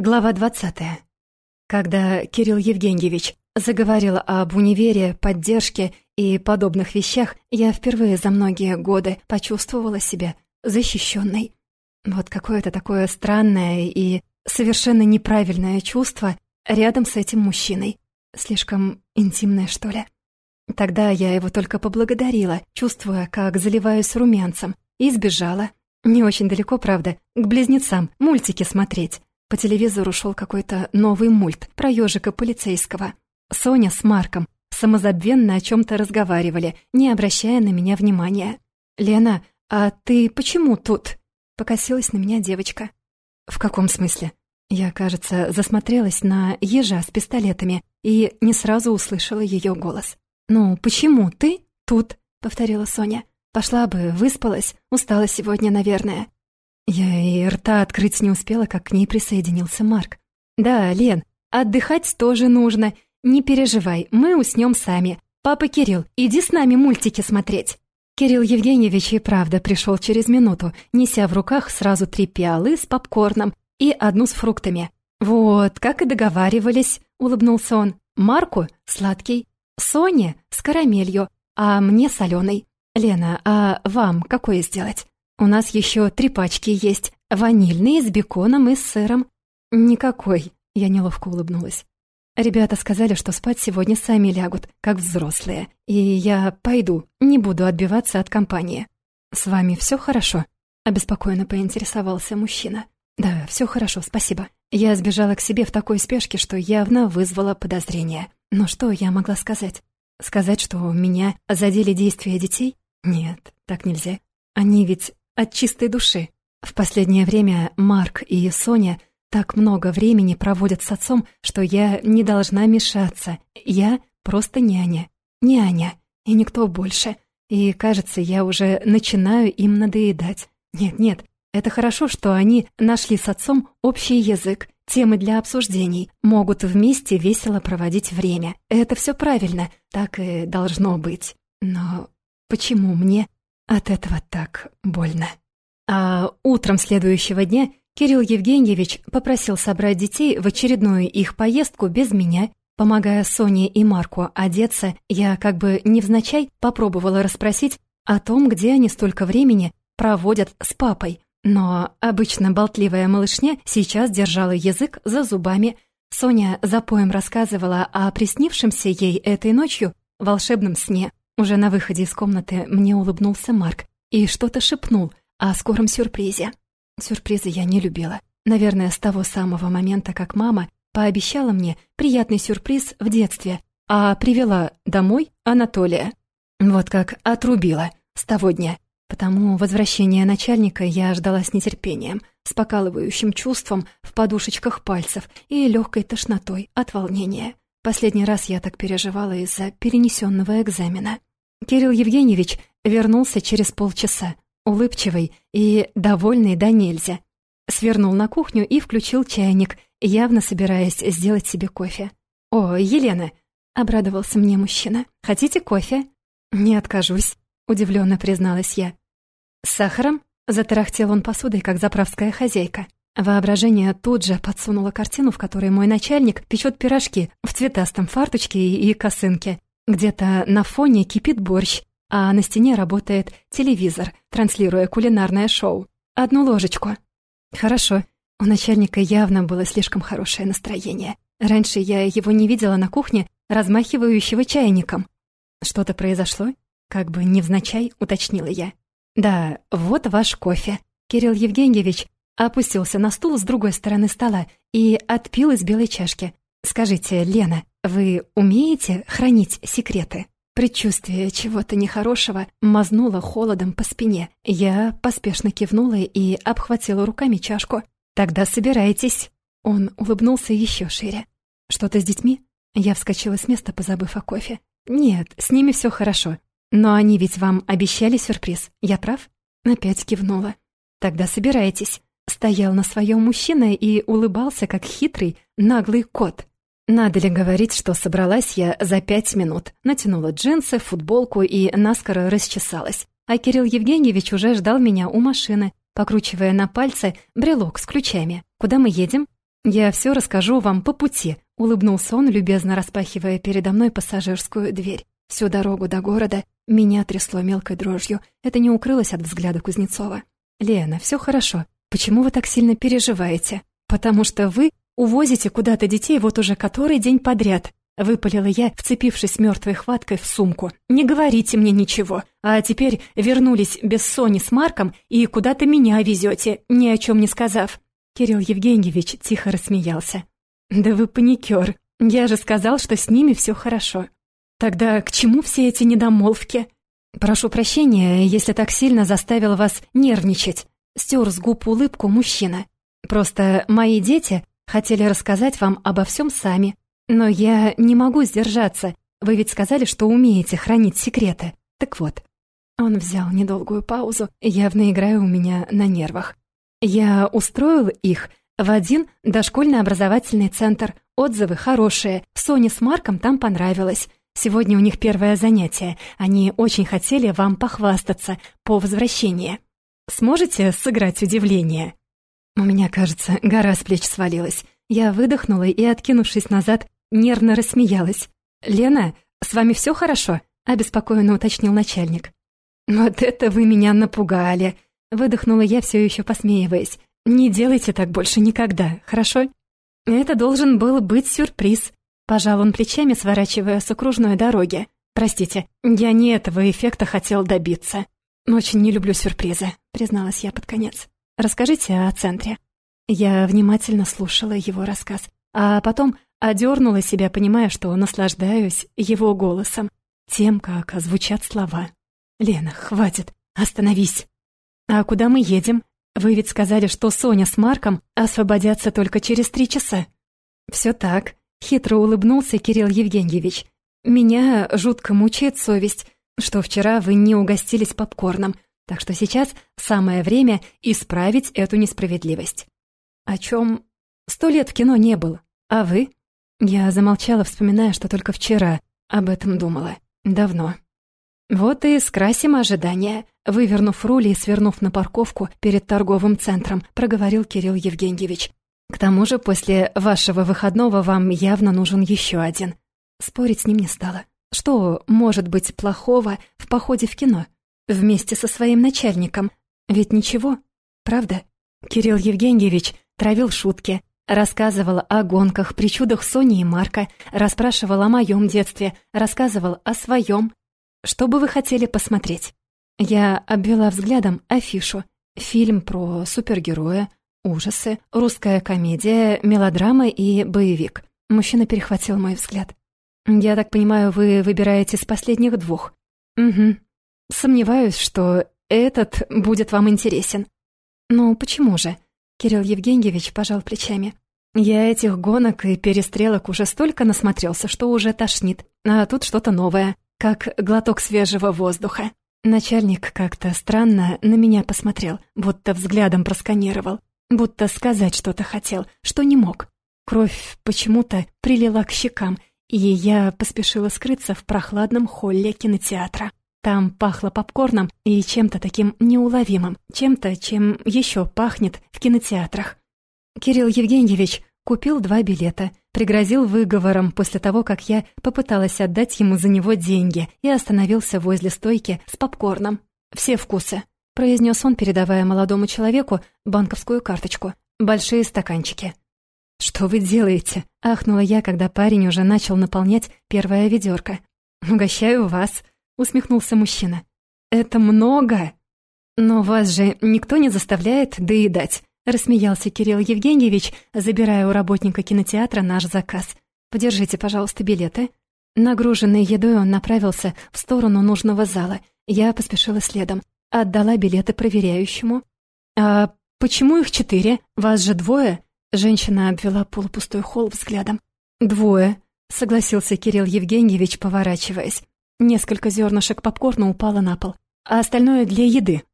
Глава 20. Когда Кирилл Евгеньевич заговорил об универе, поддержке и подобных вещах, я впервые за многие годы почувствовала себя защищенной. Вот какое-то такое странное и совершенно неправильное чувство рядом с этим мужчиной. Слишком интимное, что ли. Тогда я его только поблагодарила, чувствуя, как заливаюсь румянцем, и сбежала. Не очень далеко, правда, к близнецам мультики смотреть. По телевизору шел какой-то новый мульт про ежика полицейского. Соня с Марком самозабвенно о чем-то разговаривали, не обращая на меня внимания. «Лена, а ты почему тут?» — покосилась на меня девочка. «В каком смысле?» Я, кажется, засмотрелась на ежа с пистолетами и не сразу услышала ее голос. «Ну, почему ты тут?» — повторила Соня. «Пошла бы, выспалась, устала сегодня, наверное». Я и рта открыть не успела, как к ней присоединился Марк. «Да, Лен, отдыхать тоже нужно. Не переживай, мы уснем сами. Папа Кирилл, иди с нами мультики смотреть». Кирилл Евгеньевич и правда пришел через минуту, неся в руках сразу три пиалы с попкорном и одну с фруктами. «Вот, как и договаривались», — улыбнулся он. «Марку — сладкий, Соне — с карамелью, а мне — соленый. Лена, а вам какое сделать?» У нас еще три пачки есть. Ванильные с беконом и с сыром. Никакой. Я неловко улыбнулась. Ребята сказали, что спать сегодня сами лягут, как взрослые. И я пойду, не буду отбиваться от компании. С вами все хорошо? Обеспокоенно поинтересовался мужчина. Да, все хорошо, спасибо. Я сбежала к себе в такой спешке, что явно вызвала подозрение. Но что я могла сказать? Сказать, что меня задели действия детей? Нет, так нельзя. Они ведь от чистой души. В последнее время Марк и Соня так много времени проводят с отцом, что я не должна мешаться. Я просто няня. Няня. И никто больше. И, кажется, я уже начинаю им надоедать. Нет-нет, это хорошо, что они нашли с отцом общий язык, темы для обсуждений, могут вместе весело проводить время. Это все правильно, так и должно быть. Но почему мне от этого так больно. А утром следующего дня Кирилл Евгеньевич попросил собрать детей в очередную их поездку без меня. Помогая Соне и Марку одеться, я как бы невзначай попробовала расспросить о том, где они столько времени проводят с папой. Но обычно болтливая малышня сейчас держала язык за зубами. Соня за поем рассказывала о приснившемся ей этой ночью волшебном сне. Уже на выходе из комнаты мне улыбнулся Марк и что-то шепнул о скором сюрпризе. Сюрпризы я не любила. Наверное, с того самого момента, как мама пообещала мне приятный сюрприз в детстве, а привела домой Анатолия. Вот как отрубила с того дня. Потому возвращение начальника я ждала с нетерпением, с покалывающим чувством в подушечках пальцев и легкой тошнотой от волнения. Последний раз я так переживала из-за перенесенного экзамена. Кирилл Евгеньевич вернулся через полчаса, улыбчивый и довольный до нельзя. Свернул на кухню и включил чайник, явно собираясь сделать себе кофе. «О, Елена!» — обрадовался мне мужчина. «Хотите кофе?» «Не откажусь», — удивленно призналась я. «С сахаром?» — затарахтел он посудой, как заправская хозяйка. Воображение тут же подсунуло картину, в которой мой начальник печет пирожки в цветастом фарточке и косынке, где-то на фоне кипит борщ, а на стене работает телевизор, транслируя кулинарное шоу. Одну ложечку. Хорошо. У начальника явно было слишком хорошее настроение. Раньше я его не видела на кухне, размахивающего чайником. Что-то произошло? Как бы невзначай, уточнила я. Да, вот ваш кофе. Кирилл Евгеньевич опустился на стул с другой стороны стола и отпил из белой чашки. Скажите, Лена, вы умеете хранить секреты? Предчувствие чего-то нехорошего мазнуло холодом по спине. Я поспешно кивнула и обхватила руками чашку. «Тогда собирайтесь!» Он улыбнулся еще шире. «Что-то с детьми?» Я вскочила с места, позабыв о кофе. «Нет, с ними все хорошо. Но они ведь вам обещали сюрприз. Я прав?» Опять кивнула. «Тогда собирайтесь». Стоял на своем мужчина и улыбался, как хитрый, наглый кот. Надо ли говорить, что собралась я за пять минут, натянула джинсы, футболку и наскоро расчесалась. А Кирилл Евгеньевич уже ждал меня у машины, покручивая на пальце брелок с ключами. «Куда мы едем?» Я все расскажу вам по пути», — улыбнулся он, любезно распахивая передо мной пассажирскую дверь. Всю дорогу до города меня трясло мелкой дрожью. Это не укрылось от взгляда Кузнецова. «Лена, все хорошо. Почему вы так сильно переживаете? Потому что вы увозите куда-то детей вот уже который день подряд. Выпалила я, вцепившись мертвой хваткой в сумку. «Не говорите мне ничего. А теперь вернулись без Сони с Марком и куда-то меня везете, ни о чем не сказав». Кирилл Евгеньевич тихо рассмеялся. «Да вы паникер. Я же сказал, что с ними все хорошо. Тогда к чему все эти недомолвки?» «Прошу прощения, если так сильно заставил вас нервничать», — стер с губ улыбку мужчина. «Просто мои дети хотели рассказать вам обо всем сами. Но я не могу сдержаться. Вы ведь сказали, что умеете хранить секреты. Так вот». Он взял недолгую паузу, явно играя у меня на нервах. «Я устроил их в один дошкольный образовательный центр. Отзывы хорошие. Соне с Марком там понравилось. Сегодня у них первое занятие. Они очень хотели вам похвастаться по возвращении. Сможете сыграть удивление?» У меня, кажется, гора с плеч свалилась. Я выдохнула и, откинувшись назад, нервно рассмеялась. «Лена, с вами все хорошо?» — обеспокоенно уточнил начальник. «Вот это вы меня напугали!» — выдохнула я, все еще посмеиваясь. «Не делайте так больше никогда, хорошо?» «Это должен был быть сюрприз», Пожал он плечами, сворачивая с окружной дороги. «Простите, я не этого эффекта хотел добиться. Очень не люблю сюрпризы», — призналась я под конец. «Расскажите о центре». Я внимательно слушала его рассказ, а потом одернула себя, понимая, что наслаждаюсь его голосом, тем, как звучат слова. «Лена, хватит, остановись». «А куда мы едем? Вы ведь сказали, что Соня с Марком освободятся только через три часа». «Все так», Хитро улыбнулся Кирилл Евгеньевич. «Меня жутко мучает совесть, что вчера вы не угостились попкорном, так что сейчас самое время исправить эту несправедливость». «О чем сто лет в кино не было. А вы?» Я замолчала, вспоминая, что только вчера об этом думала. Давно. «Вот и скрасим ожидания», — вывернув руль и свернув на парковку перед торговым центром, проговорил Кирилл Евгеньевич. К тому же после вашего выходного вам явно нужен еще один. Спорить с ним не стала. Что может быть плохого в походе в кино? Вместе со своим начальником. Ведь ничего, правда? Кирилл Евгеньевич травил шутки, рассказывал о гонках, причудах Сони и Марка, расспрашивал о моем детстве, рассказывал о своем. Что бы вы хотели посмотреть? Я обвела взглядом афишу. Фильм про супергероя, Ужасы, русская комедия, мелодрама и боевик. Мужчина перехватил мой взгляд. «Я так понимаю, вы выбираете с последних двух?» «Угу. Сомневаюсь, что этот будет вам интересен». «Ну, почему же?» Кирилл Евгеньевич пожал плечами. «Я этих гонок и перестрелок уже столько насмотрелся, что уже тошнит. А тут что-то новое, как глоток свежего воздуха». Начальник как-то странно на меня посмотрел, будто взглядом просканировал будто сказать что-то хотел, что не мог. Кровь почему-то прилила к щекам, и я поспешила скрыться в прохладном холле кинотеатра. Там пахло попкорном и чем-то таким неуловимым, чем-то, чем еще пахнет в кинотеатрах. Кирилл Евгеньевич купил два билета, пригрозил выговором после того, как я попыталась отдать ему за него деньги и остановился возле стойки с попкорном. Все вкусы произнес он, передавая молодому человеку банковскую карточку. «Большие стаканчики». «Что вы делаете?» — ахнула я, когда парень уже начал наполнять первое ведерко. «Угощаю вас», — усмехнулся мужчина. «Это много!» «Но вас же никто не заставляет доедать», — рассмеялся Кирилл Евгеньевич, забирая у работника кинотеатра наш заказ. «Подержите, пожалуйста, билеты». Нагруженный едой он направился в сторону нужного зала. Я поспешила следом. Отдала билеты проверяющему. «А почему их четыре? Вас же двое?» Женщина обвела полупустой холл взглядом. «Двое», — согласился Кирилл Евгеньевич, поворачиваясь. Несколько зернышек попкорна упало на пол, а остальное для еды.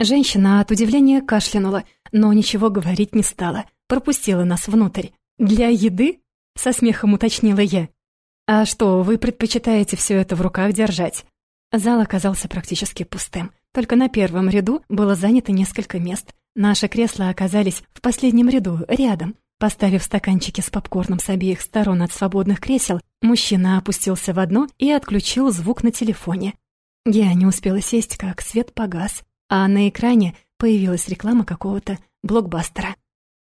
Женщина от удивления кашлянула, но ничего говорить не стала. Пропустила нас внутрь. «Для еды?» — со смехом уточнила я. «А что, вы предпочитаете все это в руках держать?» Зал оказался практически пустым. Только на первом ряду было занято несколько мест. Наши кресла оказались в последнем ряду, рядом. Поставив стаканчики с попкорном с обеих сторон от свободных кресел, мужчина опустился в одно и отключил звук на телефоне. Я не успела сесть, как свет погас, а на экране появилась реклама какого-то блокбастера.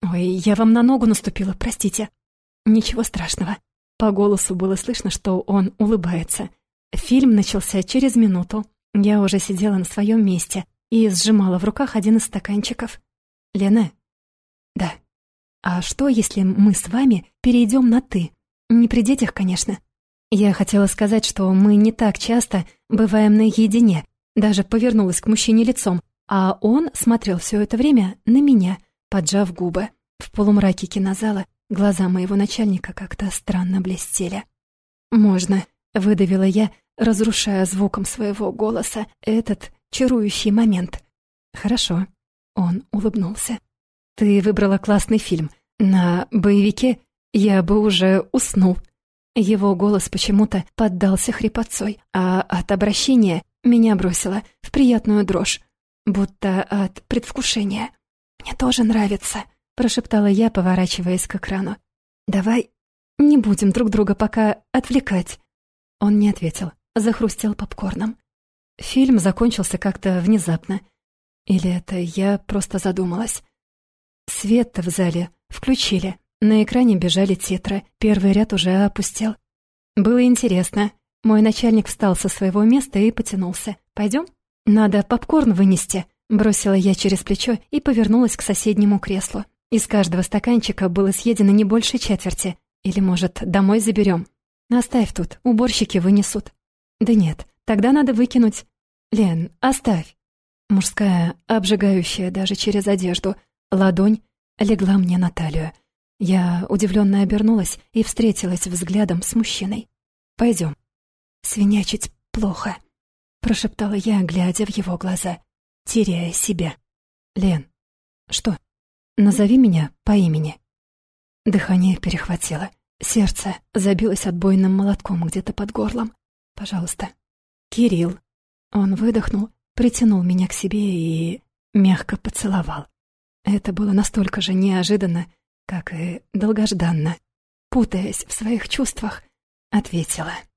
«Ой, я вам на ногу наступила, простите». «Ничего страшного». По голосу было слышно, что он улыбается. Фильм начался через минуту. Я уже сидела на своем месте и сжимала в руках один из стаканчиков. «Лена?» «Да». «А что, если мы с вами перейдем на «ты»? Не при детях, конечно». Я хотела сказать, что мы не так часто бываем наедине, даже повернулась к мужчине лицом, а он смотрел все это время на меня, поджав губы. В полумраке кинозала глаза моего начальника как-то странно блестели. «Можно», — выдавила я, разрушая звуком своего голоса этот чарующий момент. «Хорошо», — он улыбнулся. «Ты выбрала классный фильм. На боевике я бы уже уснул». Его голос почему-то поддался хрипотцой, а от обращения меня бросило в приятную дрожь, будто от предвкушения. «Мне тоже нравится», — прошептала я, поворачиваясь к экрану. «Давай не будем друг друга пока отвлекать». Он не ответил, захрустел попкорном. Фильм закончился как-то внезапно. Или это я просто задумалась. Свет в зале включили. На экране бежали титры, первый ряд уже опустел. Было интересно. Мой начальник встал со своего места и потянулся. «Пойдем?» «Надо попкорн вынести», — бросила я через плечо и повернулась к соседнему креслу. Из каждого стаканчика было съедено не больше четверти. Или, может, домой заберем? Оставь тут, уборщики вынесут. Да нет, тогда надо выкинуть. Лен, оставь. Мужская, обжигающая даже через одежду, ладонь легла мне на талию. Я удивленно обернулась и встретилась взглядом с мужчиной. «Пойдем». «Свинячить плохо», — прошептала я, глядя в его глаза, теряя себя. «Лен, что? Назови меня по имени». Дыхание перехватило. Сердце забилось отбойным молотком где-то под горлом. «Пожалуйста». «Кирилл». Он выдохнул, притянул меня к себе и мягко поцеловал. Это было настолько же неожиданно, как и долгожданно. Путаясь в своих чувствах, ответила —